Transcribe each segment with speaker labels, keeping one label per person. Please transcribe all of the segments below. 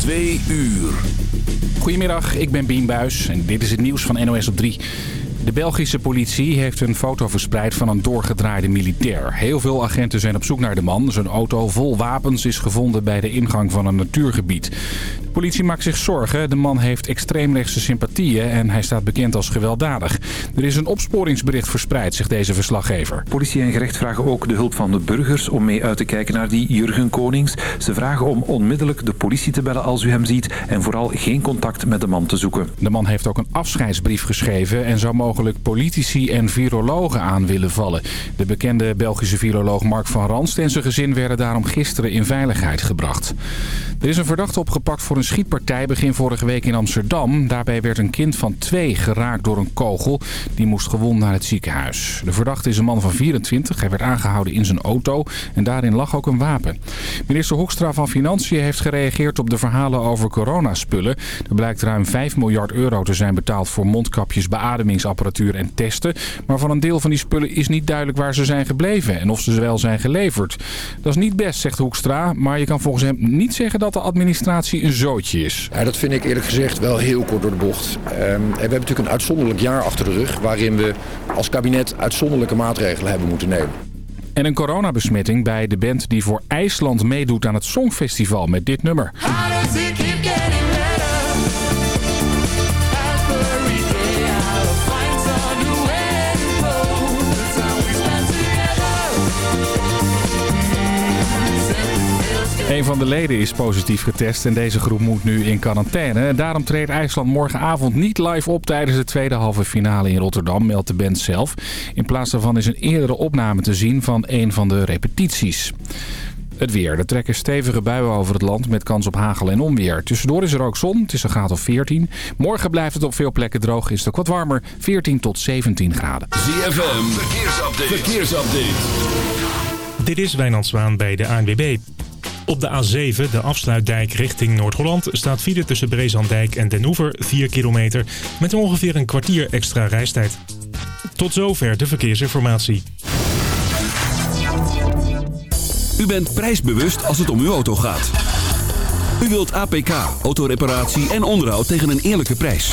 Speaker 1: Twee uur.
Speaker 2: Goedemiddag, ik ben Bien Buis en dit is het nieuws van NOS op 3. De Belgische politie heeft een foto verspreid van een doorgedraaide militair. Heel veel agenten zijn op zoek naar de man. Zijn auto vol wapens is gevonden bij de ingang van een natuurgebied. De politie maakt zich zorgen. De man heeft extreemrechtse sympathieën en hij staat bekend als gewelddadig. Er is een opsporingsbericht verspreid, zegt deze verslaggever.
Speaker 3: Politie en gerecht vragen ook de hulp van de burgers om mee uit te kijken naar die Jurgen Konings. Ze vragen om onmiddellijk de politie te bellen als u hem ziet en vooral geen contact met de man te zoeken.
Speaker 2: De man heeft ook een afscheidsbrief geschreven en zou mogelijk politici en virologen aan willen vallen. De bekende Belgische viroloog Mark van Ranst en zijn gezin werden daarom gisteren in veiligheid gebracht. Er is een verdachte opgepakt voor een schietpartij begin vorige week in Amsterdam. Daarbij werd een kind van twee geraakt door een kogel. Die moest gewond naar het ziekenhuis. De verdachte is een man van 24. Hij werd aangehouden in zijn auto en daarin lag ook een wapen. Minister Hoekstra van Financiën heeft gereageerd op de verhalen over coronaspullen. Er blijkt ruim 5 miljard euro te zijn betaald voor mondkapjes, beademingsapparatuur en testen. Maar van een deel van die spullen is niet duidelijk waar ze zijn gebleven en of ze wel zijn geleverd. Dat is niet best, zegt Hoekstra, maar je kan volgens hem niet zeggen dat de administratie een zootje is.
Speaker 4: Ja, dat vind ik eerlijk gezegd wel heel kort door de bocht. Ehm, en we hebben natuurlijk een uitzonderlijk jaar achter de rug... waarin we als kabinet uitzonderlijke maatregelen hebben moeten nemen.
Speaker 2: En een coronabesmetting bij de band die voor IJsland meedoet aan het Songfestival met dit nummer. Een van de leden is positief getest en deze groep moet nu in quarantaine. Daarom treedt IJsland morgenavond niet live op tijdens de tweede halve finale in Rotterdam, meldt de band zelf. In plaats daarvan is een eerdere opname te zien van een van de repetities. Het weer. Er trekken stevige buien over het land met kans op hagel en onweer. Tussendoor is er ook zon. Het is een graad of 14. Morgen blijft het op veel plekken droog. Is het ook wat warmer. 14 tot 17 graden.
Speaker 1: ZFM. Verkeersupdate. Verkeersupdate.
Speaker 5: Dit is Wijnand Zwaan bij de ANWB. Op de A7, de afsluitdijk richting Noord-Holland, staat file tussen Brezandijk en Den Hoever 4 kilometer met ongeveer een kwartier extra reistijd. Tot zover de verkeersinformatie.
Speaker 1: U bent prijsbewust als het om uw auto gaat. U wilt APK, autoreparatie en onderhoud tegen een eerlijke prijs.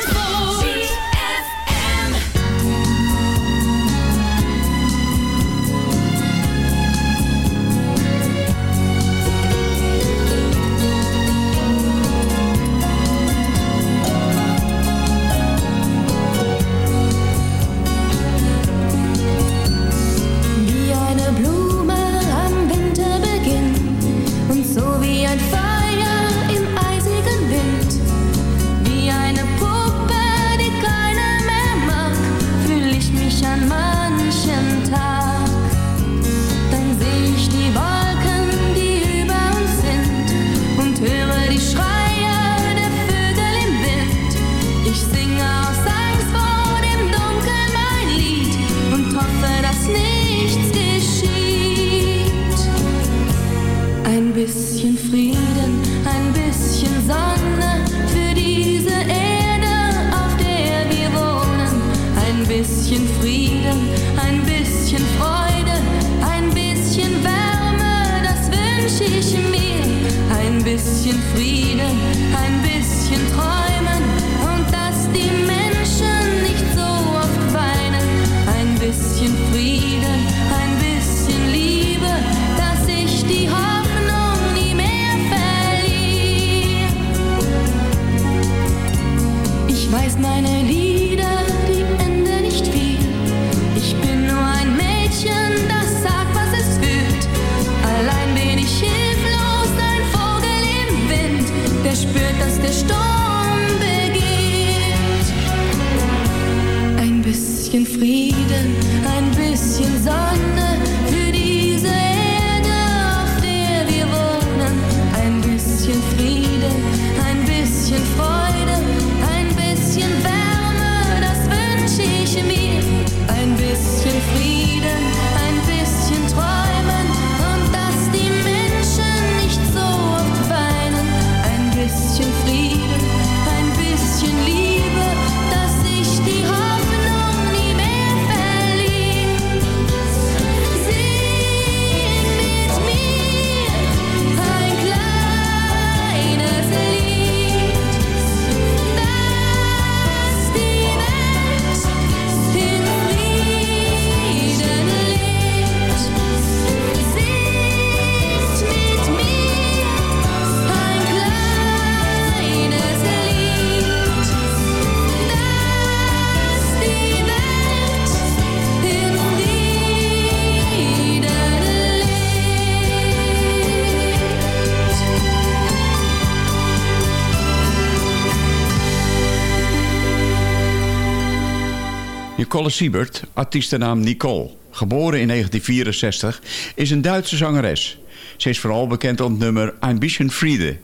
Speaker 6: Siebert, artiestennaam Nicole, geboren in 1964, is een Duitse zangeres. Ze is vooral bekend om het nummer Ambition Friede,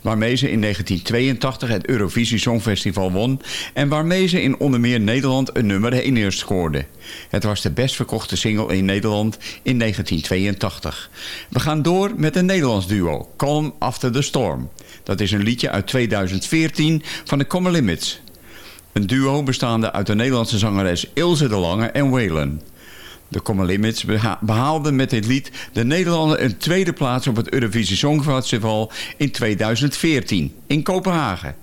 Speaker 6: waarmee ze in 1982 het Eurovisie Songfestival won en waarmee ze in onder meer Nederland een nummer 1 eerst scoorde. Het was de best verkochte single in Nederland in 1982. We gaan door met een Nederlands duo, Calm After the Storm. Dat is een liedje uit 2014 van de Common Limits. Een duo bestaande uit de Nederlandse zangeres Ilse de Lange en Waylon. De Common Limits beha- behaalden met dit lied de Nederlanden een tweede plaats op het Eurovisie Songfestival in 2014 in Kopenhagen.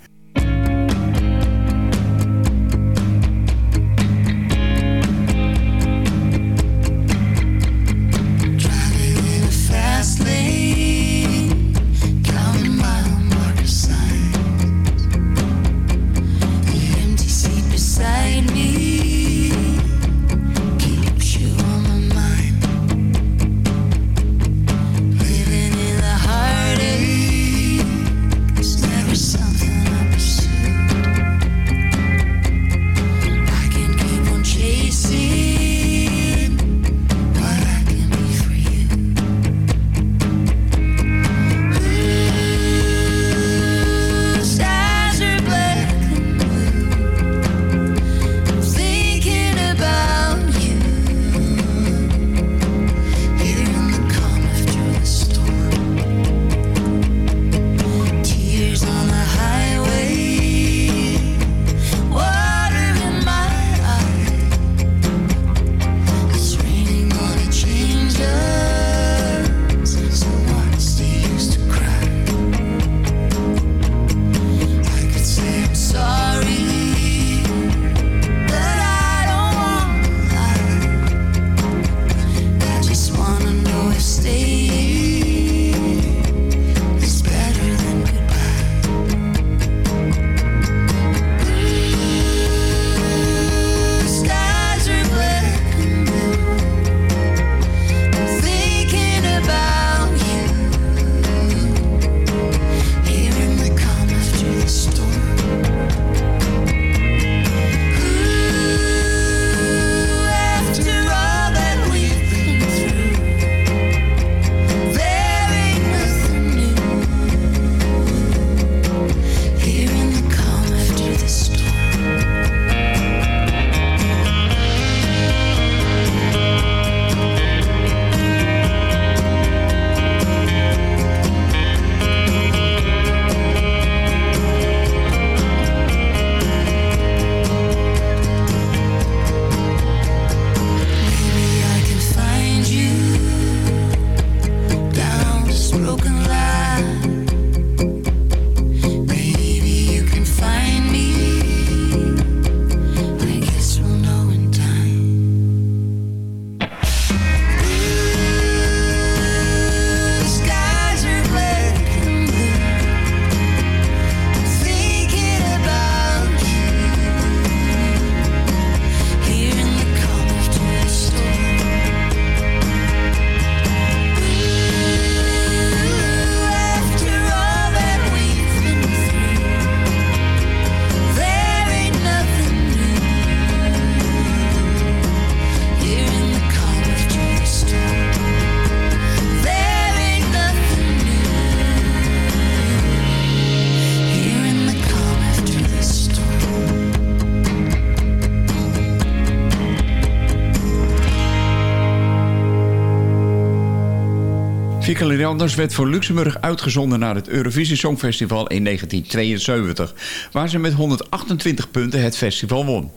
Speaker 6: Leanders werd voor Luxemburg uitgezonden naar het Eurovisie Songfestival in 1972, waar ze met 128 punten het festival won.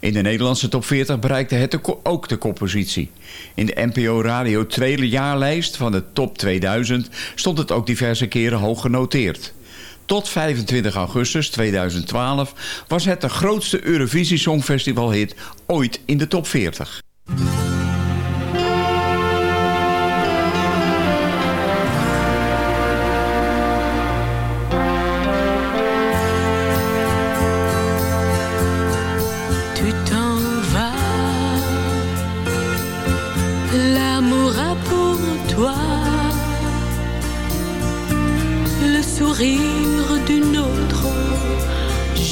Speaker 6: In de Nederlandse top 40 bereikte het ook de koppositie. In de NPO Radio jaarlijst van de top 2000 stond het ook diverse keren hoog genoteerd. Tot 25 augustus 2012 was het de grootste Eurovisie Songfestival hit ooit in de top 40.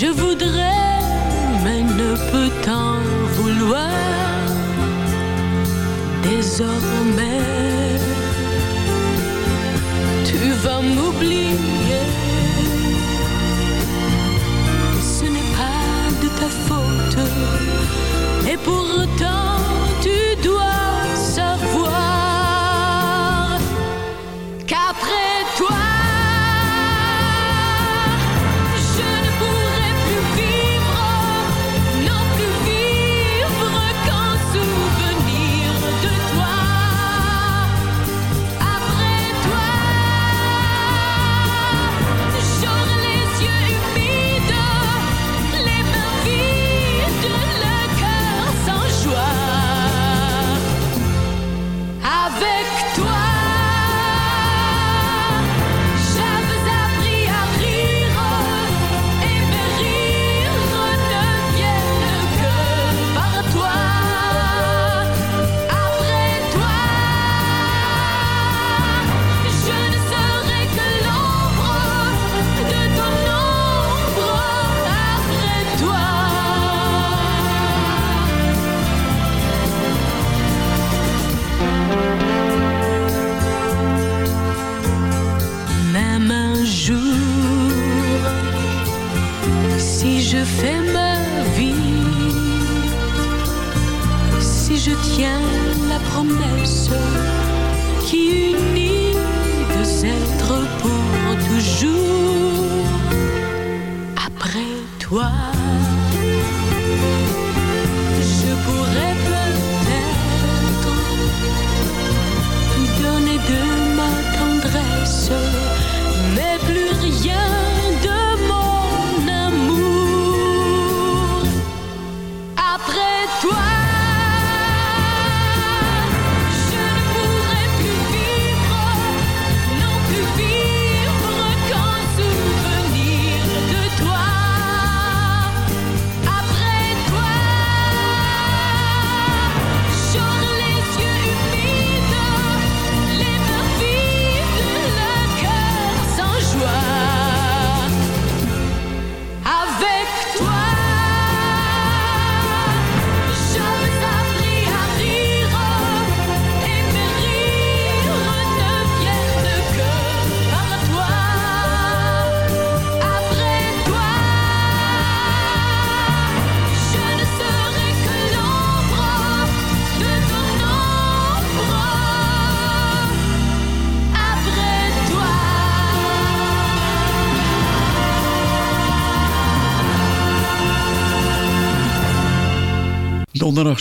Speaker 7: Je voudrais, mais ne peux t'en vouloir. Désormais, tu vas m'oublier. Ce n'est pas de ta faute. Et pourtant,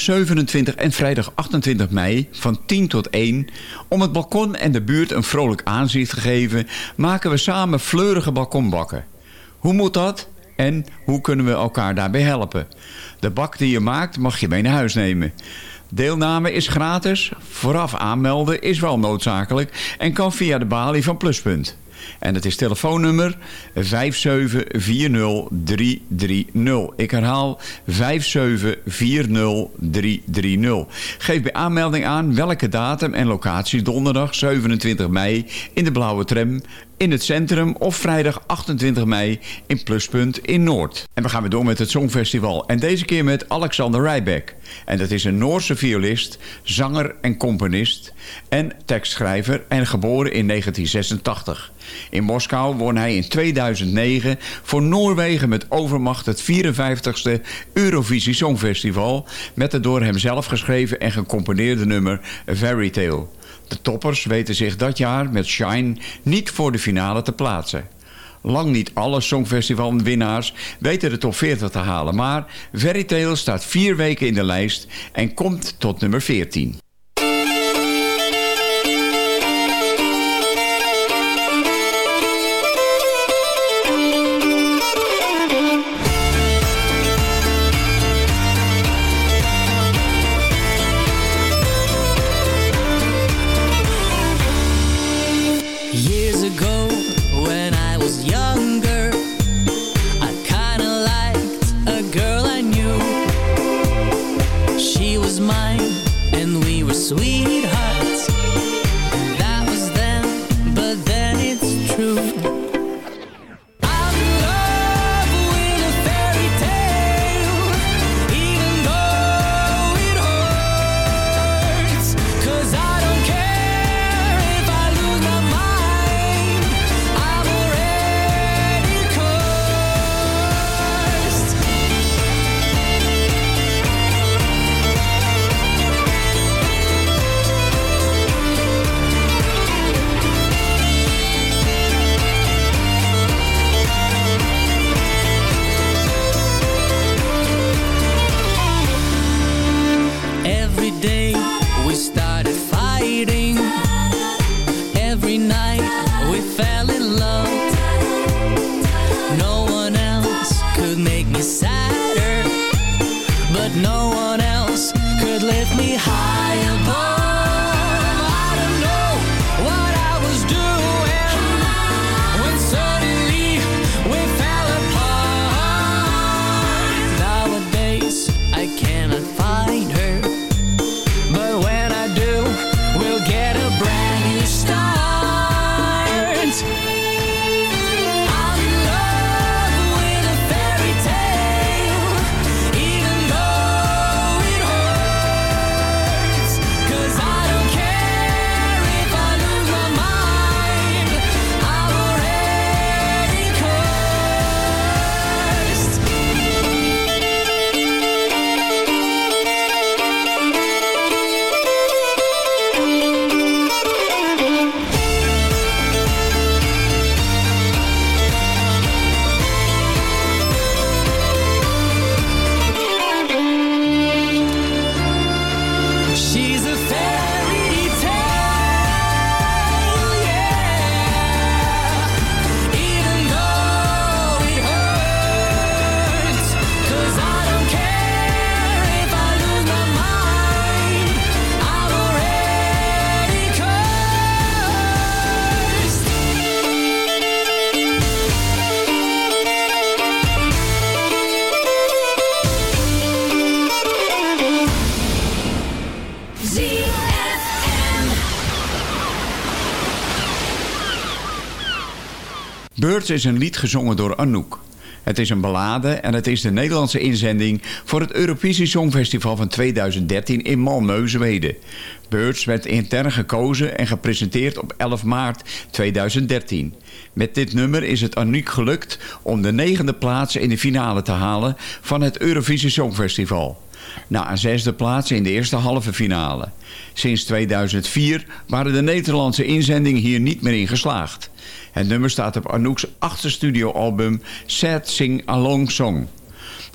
Speaker 6: 27 en vrijdag 28 mei van 10 tot 1... om het balkon en de buurt een vrolijk aanzicht te geven... maken we samen fleurige balkonbakken. Hoe moet dat? En hoe kunnen we elkaar daarbij helpen? De bak die je maakt mag je mee naar huis nemen. Deelname is gratis. Vooraf aanmelden is wel noodzakelijk... en kan via de balie van Pluspunt. En het is telefoonnummer 5740330. Ik herhaal 5740330. Geef bij aanmelding aan welke datum en locatie donderdag 27 mei in de blauwe tram in het centrum of vrijdag 28 mei in Pluspunt in Noord. En we gaan weer door met het Songfestival. En deze keer met Alexander Rybak. En dat is een Noorse violist, zanger en componist en tekstschrijver en geboren in 1986. In Moskou won hij in 2009 voor Noorwegen met overmacht het 54ste Eurovisie Songfestival met het door hem zelf geschreven en gecomponeerde nummer Fairy Tale.
Speaker 8: De toppers weten zich dat jaar met Shine niet voor de finale te plaatsen. Lang niet alle Songfestival-winnaars weten de top 40 te halen... maar Tale staat vier weken in de lijst en komt tot nummer 14. Birds is een lied gezongen door Anouk. Het is een ballade en het is de Nederlandse inzending voor het Eurovisie Songfestival van 2013 in Malmö, Zweden. Birds werd intern gekozen en gepresenteerd op 11 maart 2013. Met dit nummer is het Anouk gelukt om de negende plaats in de finale te halen van het Eurovisie Songfestival. Na een zesde plaats in de eerste halve finale. Sinds 2004 waren de Nederlandse inzendingen hier niet meer in geslaagd. Het nummer staat op Anouk's achtste studioalbum Sad Sing Along Song.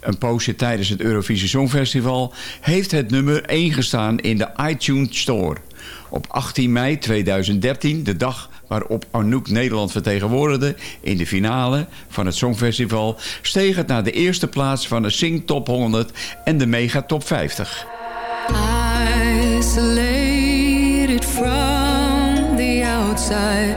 Speaker 8: Een poosje tijdens het Eurovisie Songfestival heeft het nummer 1 gestaan in de iTunes Store. Op 18 mei 2013, de dag waarop Anouk Nederland vertegenwoordigde in de finale van het Songfestival, steeg het naar de eerste plaats van de Sing Top 100 en de Mega Top 50.
Speaker 9: Isolated from the outside,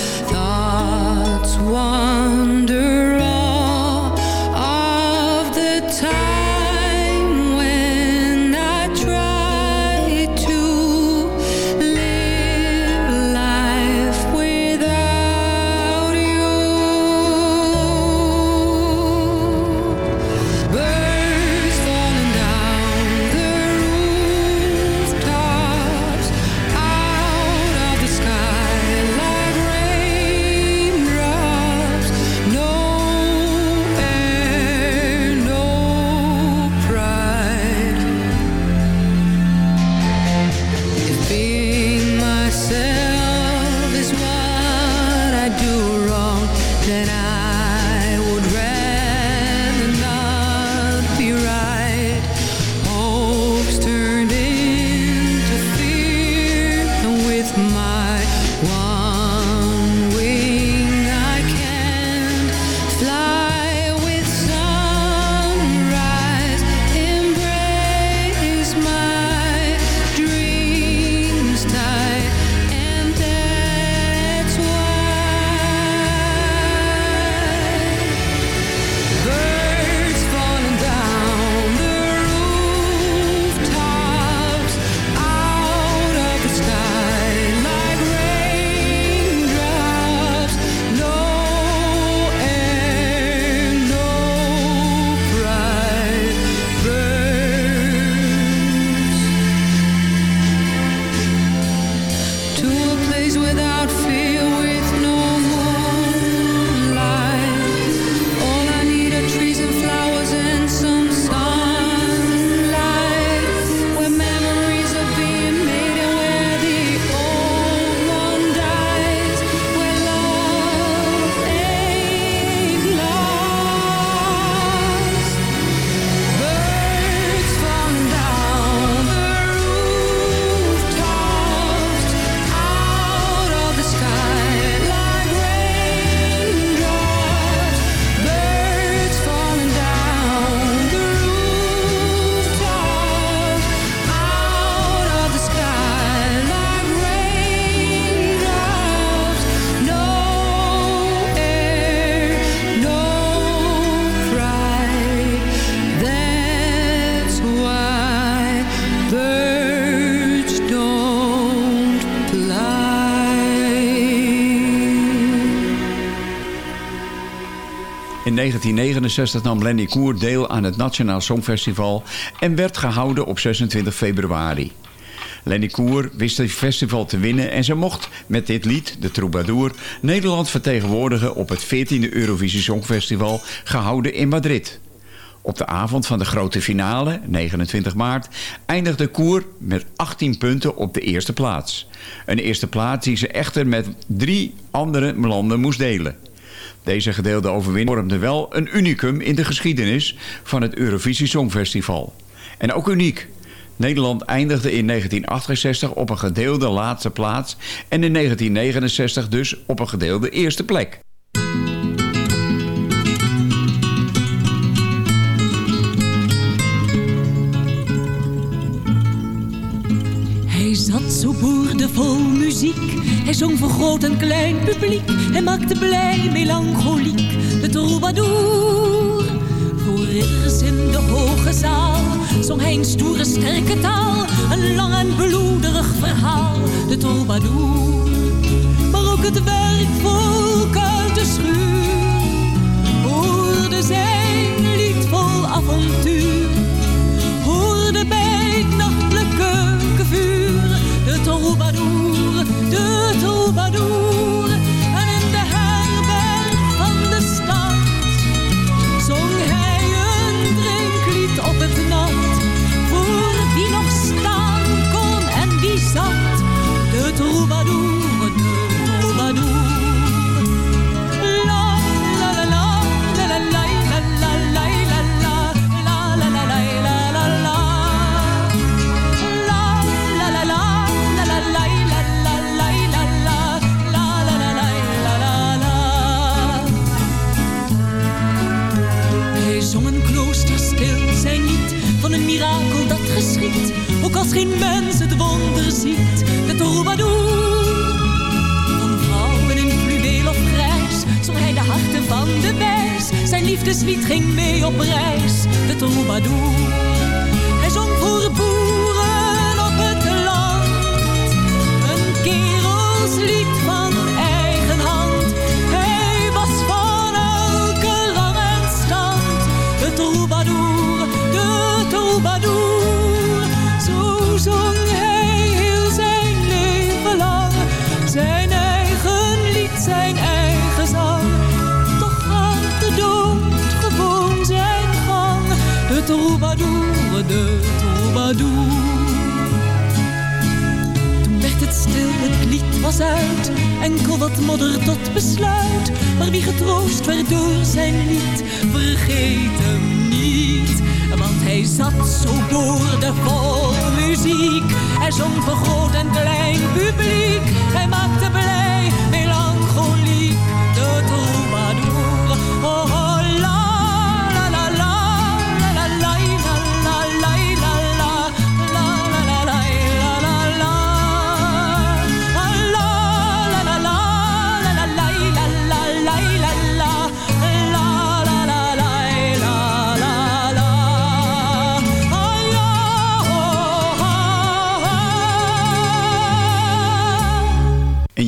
Speaker 6: 1969 nam Lenny Koer deel aan het Nationaal Songfestival en werd gehouden op 26 februari. Lenny Koer wist het festival te winnen en ze mocht met dit lied, de Troubadour, Nederland vertegenwoordigen op het 14e Eurovisie Songfestival gehouden in Madrid. Op de avond van de grote finale, 29 maart, eindigde Koer met 18 punten op de eerste plaats. Een eerste plaats die ze echter met drie andere landen moest delen. Deze gedeelde overwinning vormde wel een unicum in de geschiedenis van het Eurovisie Songfestival. En ook uniek. Nederland eindigde in 1968 op een gedeelde laatste plaats en in 1969 dus op een gedeelde eerste plek.
Speaker 8: Zo boerdevol muziek. Hij zong voor groot en klein publiek. Hij maakte blij melancholiek de troubadour. Voor ridders in de hoge zaal zong hij een stoere sterke taal. Een lang en bloederig verhaal, de troubadour. Maar ook het werkvolk uit de schuur hoorde zijn lied vol avontuur. Troubadour, de troubadour.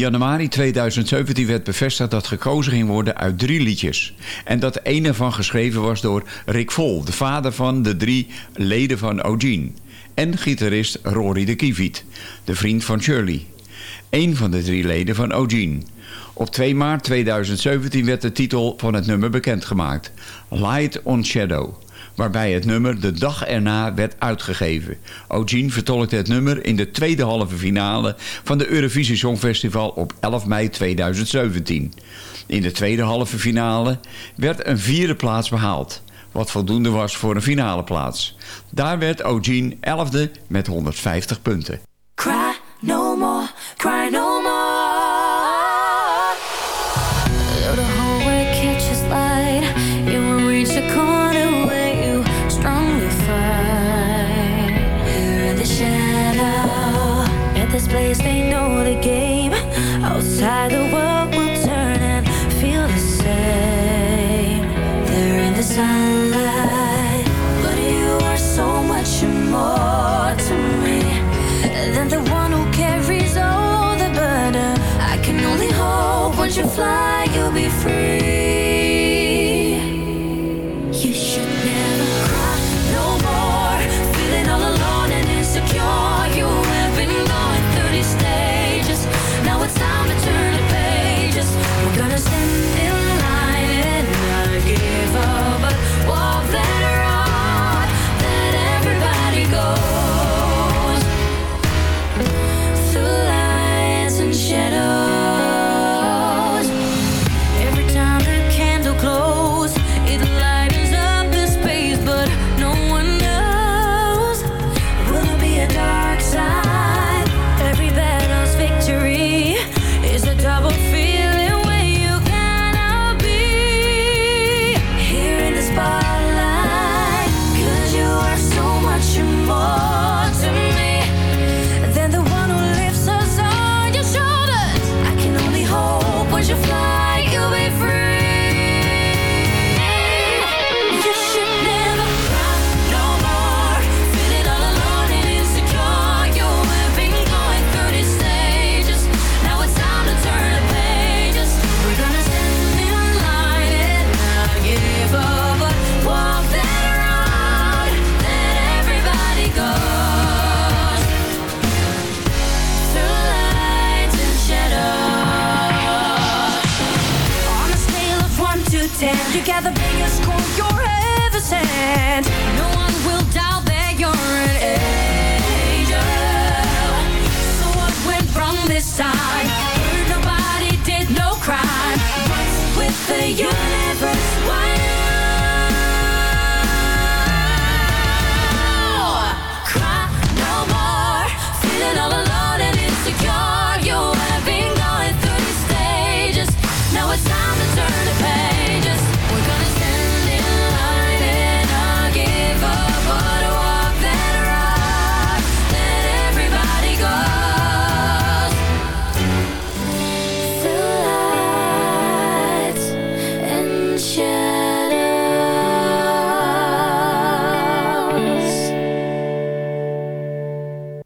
Speaker 6: Januari 2017 werd bevestigd dat gekozen ging worden uit drie liedjes. En dat een ervan geschreven was door Rick Vol, de vader van de drie leden van O'Gene. En gitarist Rory de Kieviet, de vriend van Shirley. Eén van de drie leden van O'Gene. Op 2 maart 2017 werd de titel van het nummer bekendgemaakt. Light on Shadow. Waarbij het nummer de dag erna werd uitgegeven. O'Gene vertolkte het nummer in de tweede halve finale van de Eurovisie Songfestival op 11 mei 2017. In de tweede halve finale werd een vierde plaats behaald. Wat voldoende was voor een finale plaats. Daar werd O'Gene 11e met 150 punten.
Speaker 7: Cry no more, cry no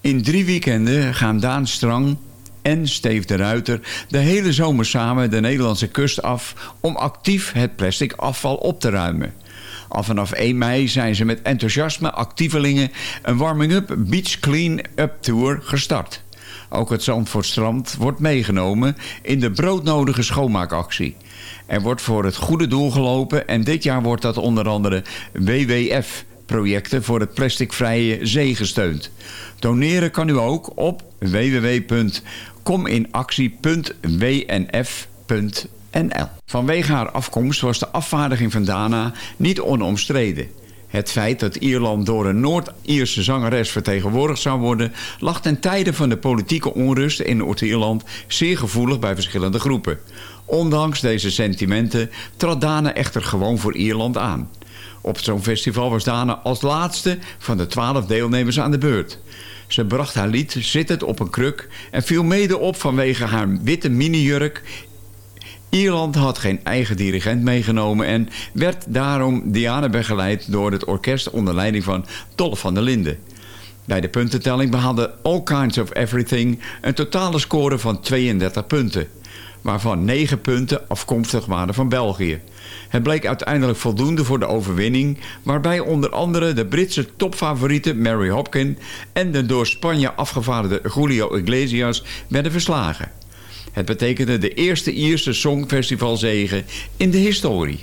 Speaker 7: In
Speaker 6: drie weekenden gaan Daan Strang en Steef de Ruiter de hele zomer samen de Nederlandse kust af om actief het plastic afval op te ruimen. Al vanaf 1 mei zijn ze met enthousiasme actievelingen een warming-up Beach Clean-up Tour gestart. Ook het Zandvoortstrand wordt meegenomen in de broodnodige schoonmaakactie. Er wordt voor het goede doel gelopen en dit jaar wordt dat onder andere WWF projecten voor het plasticvrije zee gesteund. Doneren kan u ook op www.cominactie.wnf.nl. Vanwege haar afkomst was de afvaardiging van Dana niet onomstreden. Het feit dat Ierland door een Noord-Ierse zangeres vertegenwoordigd zou worden... lag ten tijde van de politieke onrust in Noord-Ierland zeer gevoelig bij verschillende groepen. Ondanks deze sentimenten trad Dana echter gewoon voor Ierland aan. Op zo'n festival was Dana als laatste van de twaalf deelnemers aan de beurt. Ze bracht haar lied zittend op een kruk en viel mede op vanwege haar witte minijurk. Ierland had geen eigen dirigent meegenomen en werd daarom Diana begeleid door het orkest onder leiding van Tolle van der Linden. Bij de puntentelling behaalde All Kinds of Everything een totale score van 32 punten, waarvan 9 punten afkomstig waren van België. Het bleek uiteindelijk voldoende voor de overwinning, waarbij onder andere de Britse topfavoriete Mary Hopkin en de door Spanje afgevaardigde Julio Iglesias werden verslagen. Het betekende de eerste Ierse Songfestivalzege in de historie.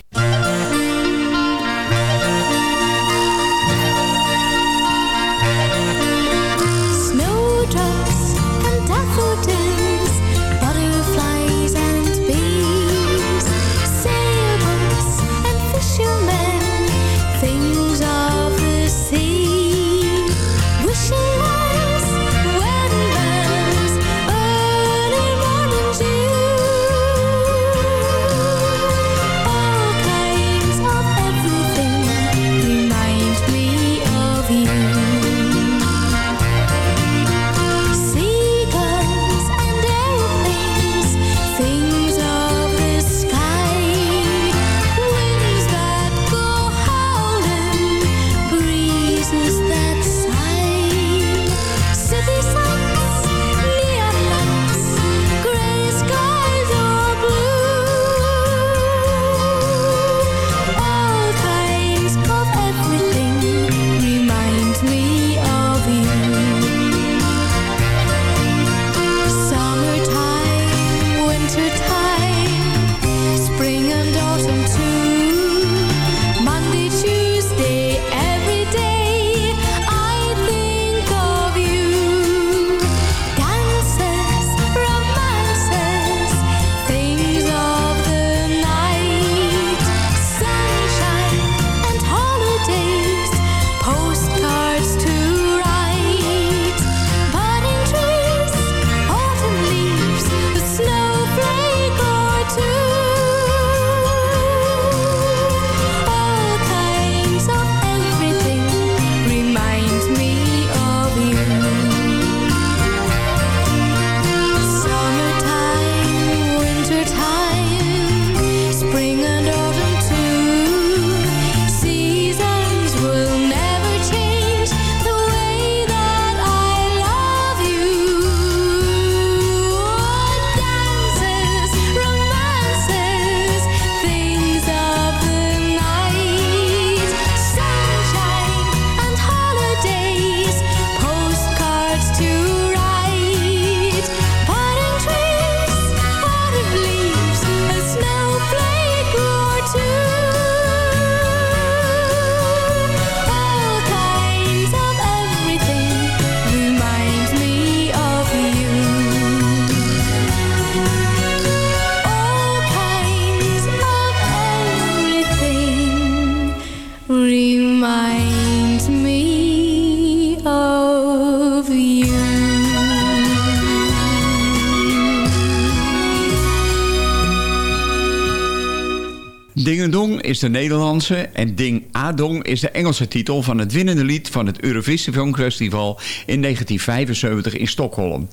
Speaker 6: de Nederlandse en Ding Adong is de Engelse titel van het winnende lied van het Eurovisie Filmfestival in 1975 in Stockholm.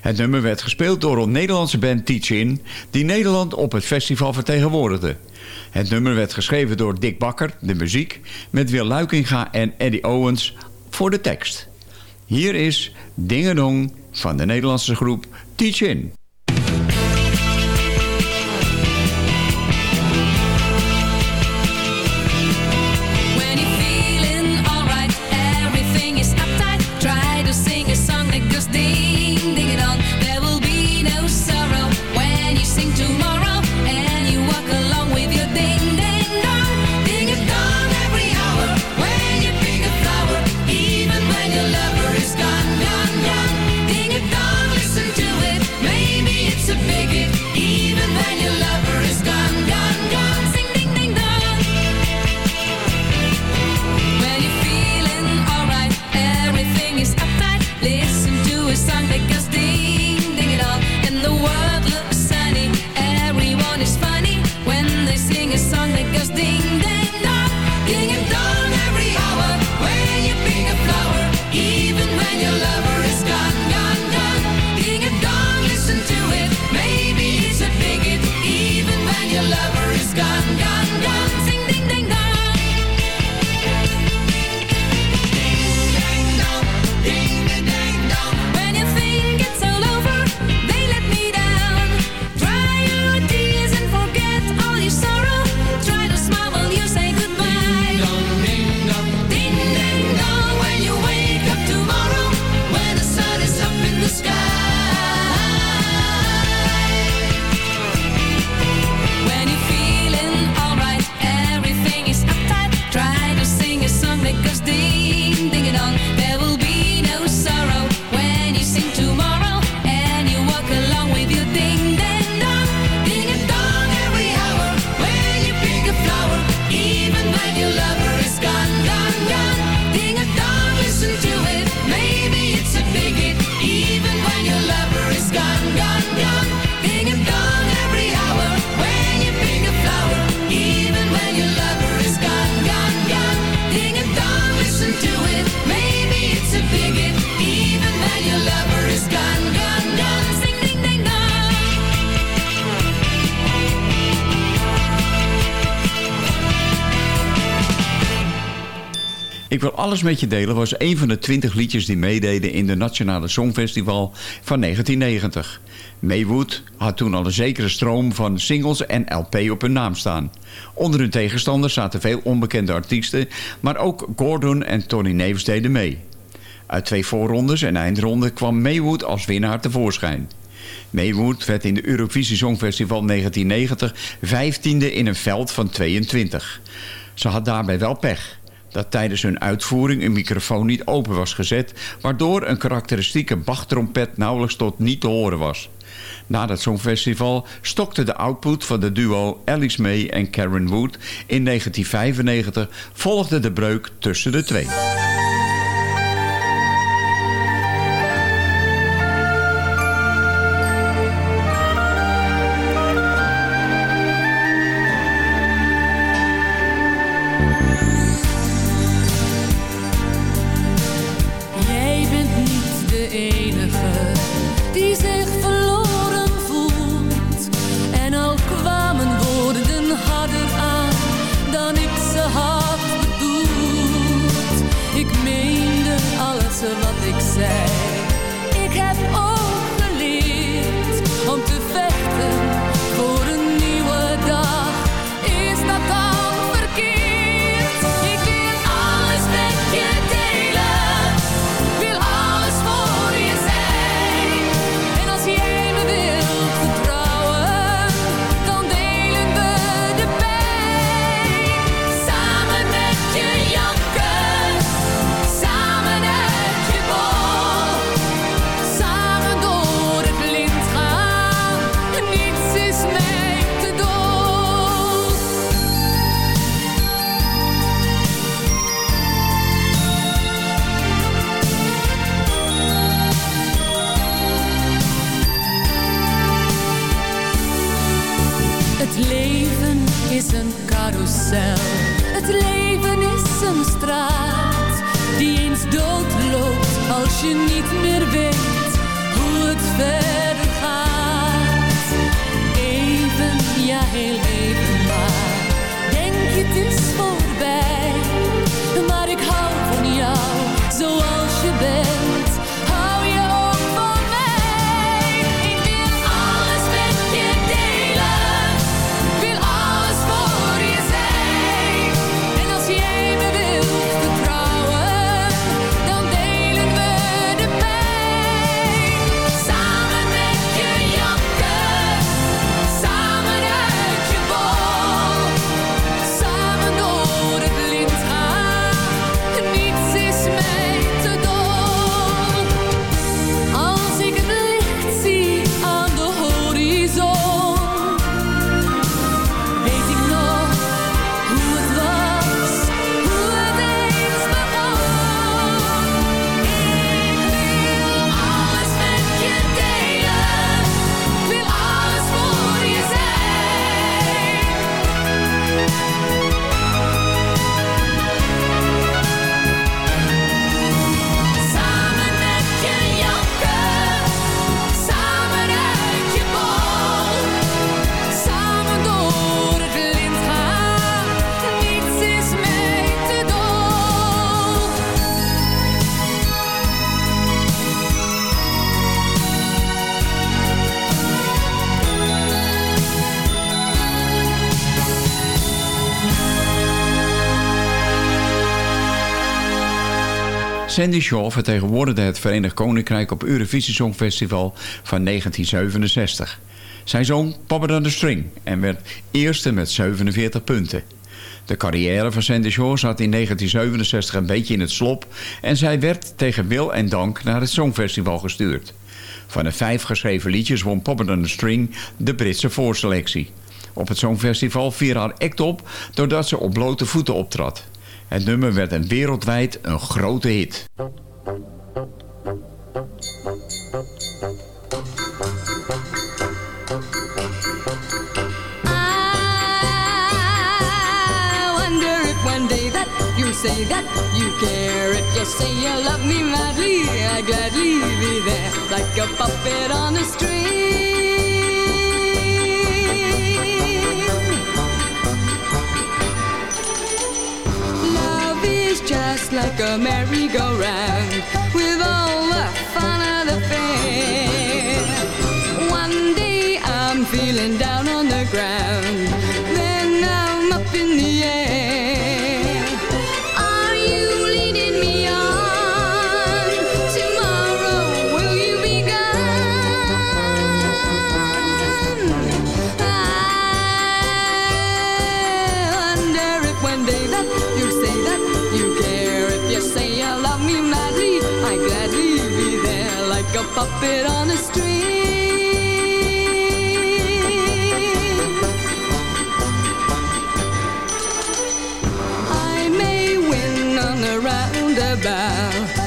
Speaker 6: Het nummer werd gespeeld door een Nederlandse band Teach-In, die Nederland op het festival vertegenwoordigde. Het nummer werd geschreven door Dick Bakker, de muziek, met Wil Luikinga en Eddie Owens voor de tekst. Hier is Dingedong van de Nederlandse groep Teach-In. alles met je delen was een van de twintig liedjes die meededen in de Nationale Songfestival van 1990. Maywood had toen al een zekere stroom van singles en LP op hun naam staan. Onder hun tegenstanders zaten veel onbekende artiesten, maar ook Gordon en Tony Neves deden mee. Uit twee voorrondes en eindronde kwam Maywood als winnaar tevoorschijn. Maywood werd in de Eurovisie Songfestival 1990 vijftiende in een veld van 22. Ze had daarbij wel pech dat tijdens hun uitvoering een microfoon niet open was gezet... waardoor een karakteristieke bachtrompet nauwelijks tot niet te horen was. Na dat songfestival stokte de output van de duo Alice May en Karen Wood. In 1995 volgde de breuk tussen de twee. Sandy Shaw vertegenwoordigde het Verenigd Koninkrijk op Eurovisie Songfestival van 1967. Zij zong It on the String en werd eerste met 47 punten. De carrière van Sandy Shaw zat in 1967 een beetje in het slop... en zij werd tegen wil en dank naar het Songfestival gestuurd. Van de vijf geschreven liedjes won Pop It on the String de Britse voorselectie. Op het Songfestival vier haar act op doordat ze op blote voeten optrad. Het nummer werd een wereldwijd een grote hit.
Speaker 9: Say that you care. If you say you love me madly, I gladly be there like a puppet on a string. Is just like a merry-go-round with all the fun of the fair. Puppet on a string. I may win on the roundabout,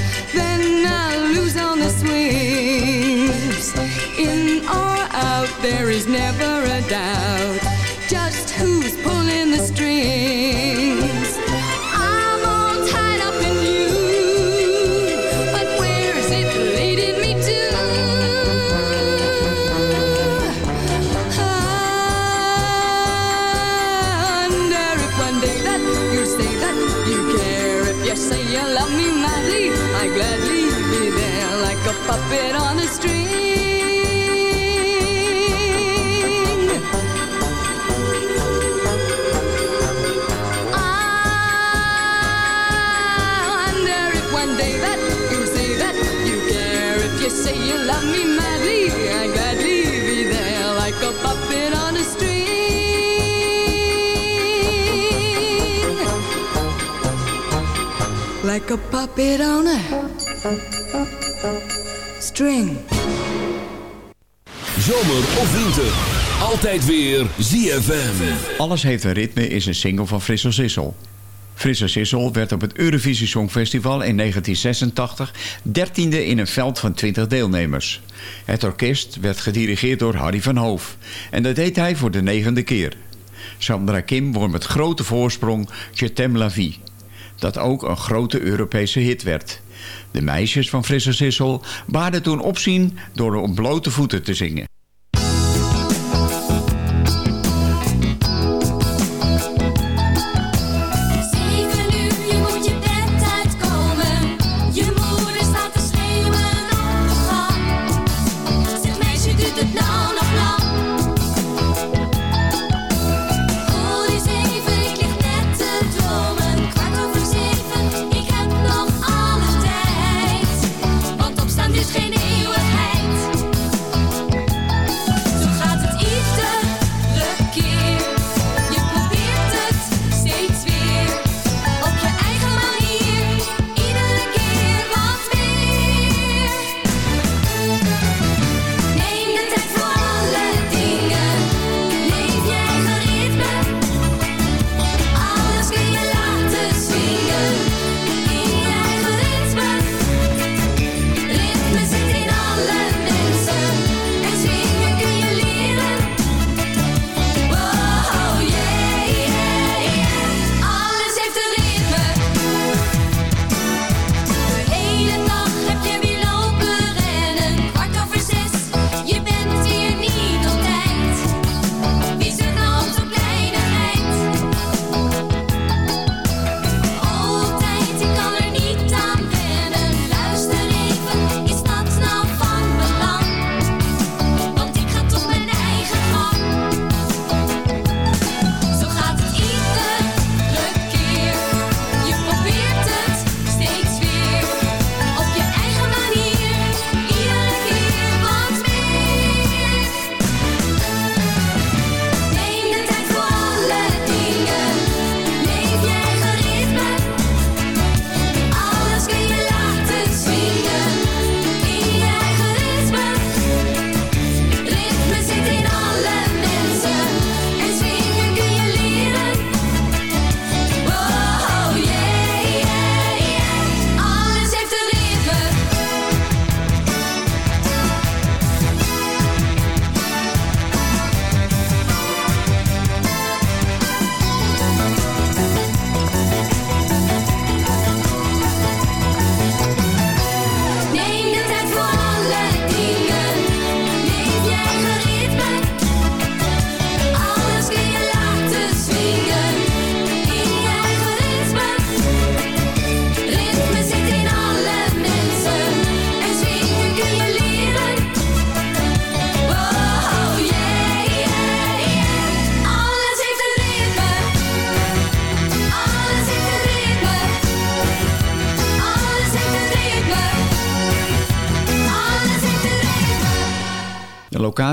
Speaker 9: a puppet on a string.
Speaker 1: Zomer of winter, altijd weer ZFM.
Speaker 6: Alles heeft een ritme is een single van Frissel Sissel. Frisse Sissel werd op het Eurovisie Songfestival in 1986 dertiende in een veld van 20 deelnemers. Het orkest werd gedirigeerd door Harry van Hoof en dat deed hij voor de negende keer. Sandra Kim won met grote voorsprong Je t'aime la vie. Dat ook een grote Europese hit werd. De meisjes van Frisse Sissel baarden toen opzien door op blote voeten te zingen.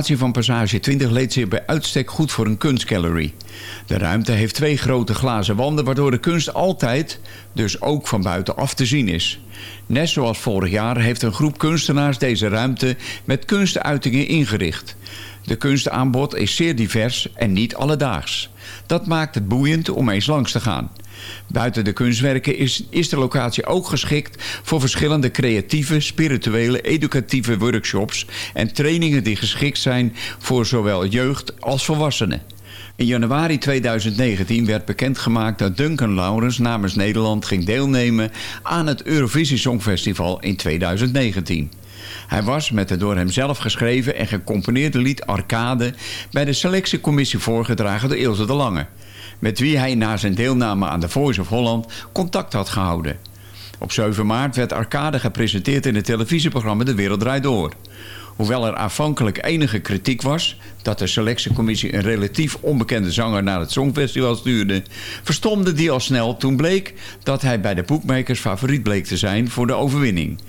Speaker 6: Locatie van Passage 20 leed zich bij uitstek goed voor een kunstgallery. De ruimte heeft twee grote glazen wanden... waardoor de kunst altijd, dus ook van buitenaf, te zien is. Net zoals vorig jaar heeft een groep kunstenaars deze ruimte... met kunstuitingen ingericht. De kunstaanbod is zeer divers en niet alledaags. Dat maakt het boeiend om eens langs te gaan. Buiten de kunstwerken is, is de locatie ook geschikt voor verschillende creatieve, spirituele, educatieve workshops en trainingen die geschikt zijn voor zowel jeugd als volwassenen. In januari 2019 werd bekendgemaakt dat Duncan Laurens namens Nederland ging deelnemen aan het Eurovisie Songfestival in 2019. Hij was met het door hemzelf geschreven en gecomponeerde lied Arcade bij de selectiecommissie voorgedragen door Ilse de Lange met wie hij na zijn deelname aan The Voice of Holland contact had gehouden. Op 7 maart werd Arcade gepresenteerd in het televisieprogramma De Wereld Draait Door. Hoewel er aanvankelijk enige kritiek was dat de selectiecommissie een relatief onbekende zanger naar het Songfestival stuurde, verstomde die al snel toen bleek dat hij bij de boekmakers favoriet bleek te zijn voor de overwinning.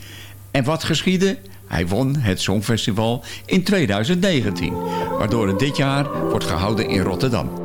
Speaker 6: En wat geschiedde? Hij won het Songfestival in 2019, waardoor het dit jaar wordt gehouden in Rotterdam.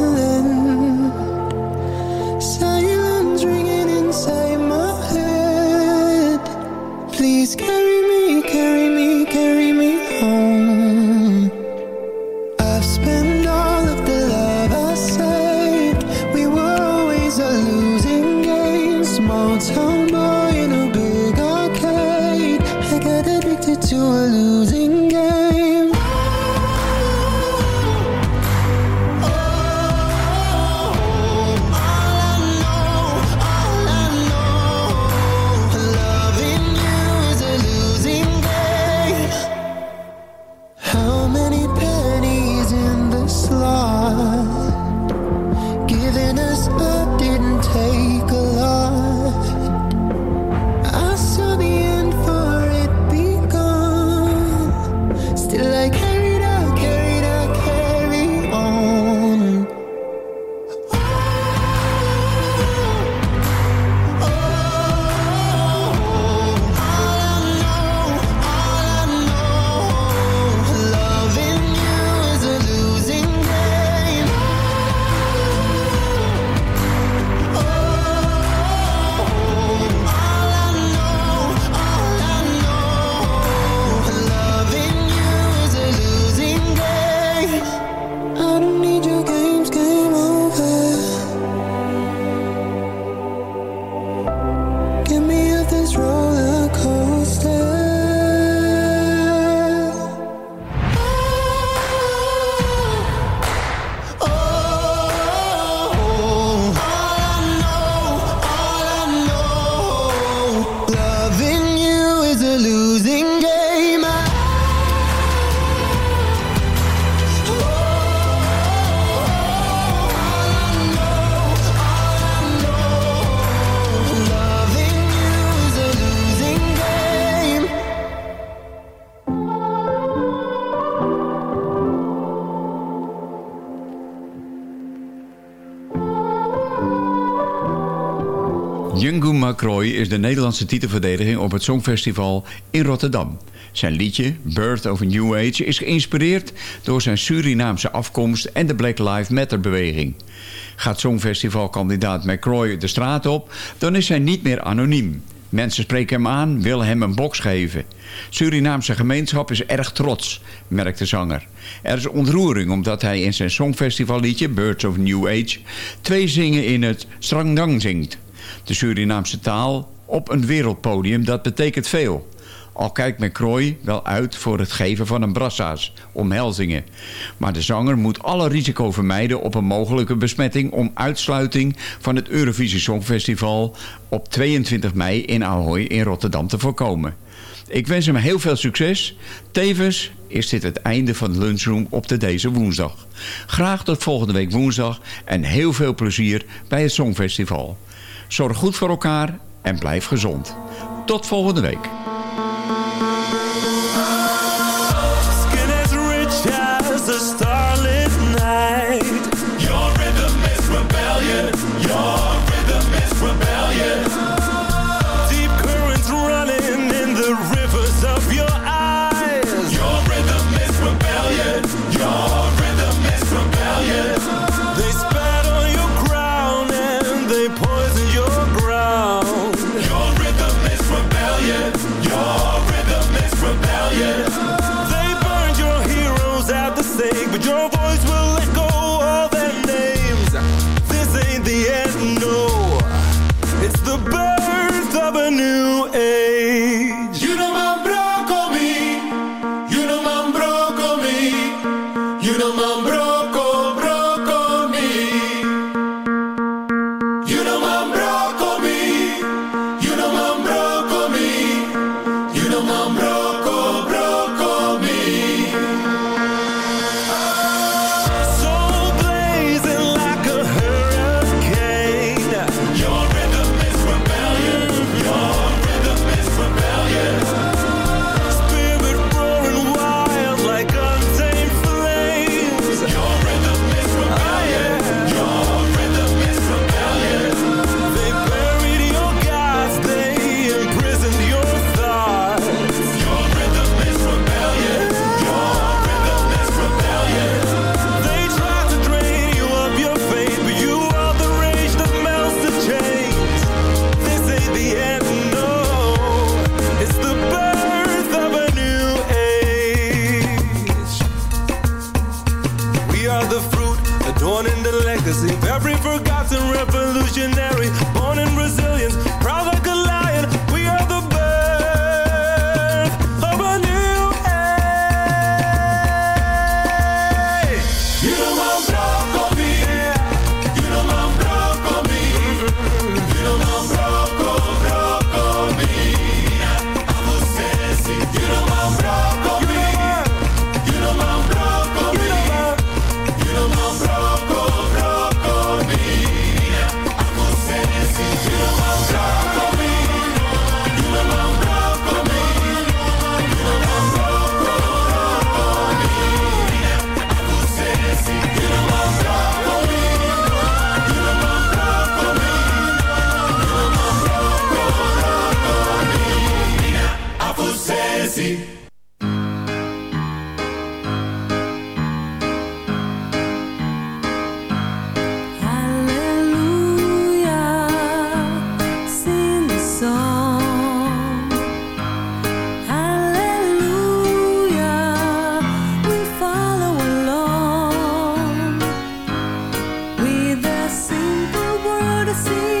Speaker 10: Is
Speaker 6: de Nederlandse titelverdediging op het Songfestival in Rotterdam. Zijn liedje, Birth of a New Age, is geïnspireerd door zijn Surinaamse afkomst en de Black Lives Matter beweging. Gaat Songfestivalkandidaat McCroy de straat op, dan is hij niet meer anoniem. Mensen spreken hem aan, willen hem een box geven. Surinaamse gemeenschap is erg trots, merkt de zanger. Er is ontroering omdat hij in zijn songfestivalliedje Birds of New Age twee zingen in het Strangdang zingt. De Surinaamse taal op een wereldpodium, dat betekent veel. Al kijkt McCroy wel uit voor het geven van een brassa's, omhelzingen. Maar de zanger moet alle risico vermijden op een mogelijke besmetting... om uitsluiting van het Eurovisie Songfestival op 22 mei in Ahoy in Rotterdam te voorkomen. Ik wens hem heel veel succes. Tevens is dit het einde van Lunchroom op de deze woensdag. Graag tot volgende week woensdag en heel veel plezier bij het Songfestival. Zorg goed voor elkaar en blijf gezond. Tot volgende week.
Speaker 1: see.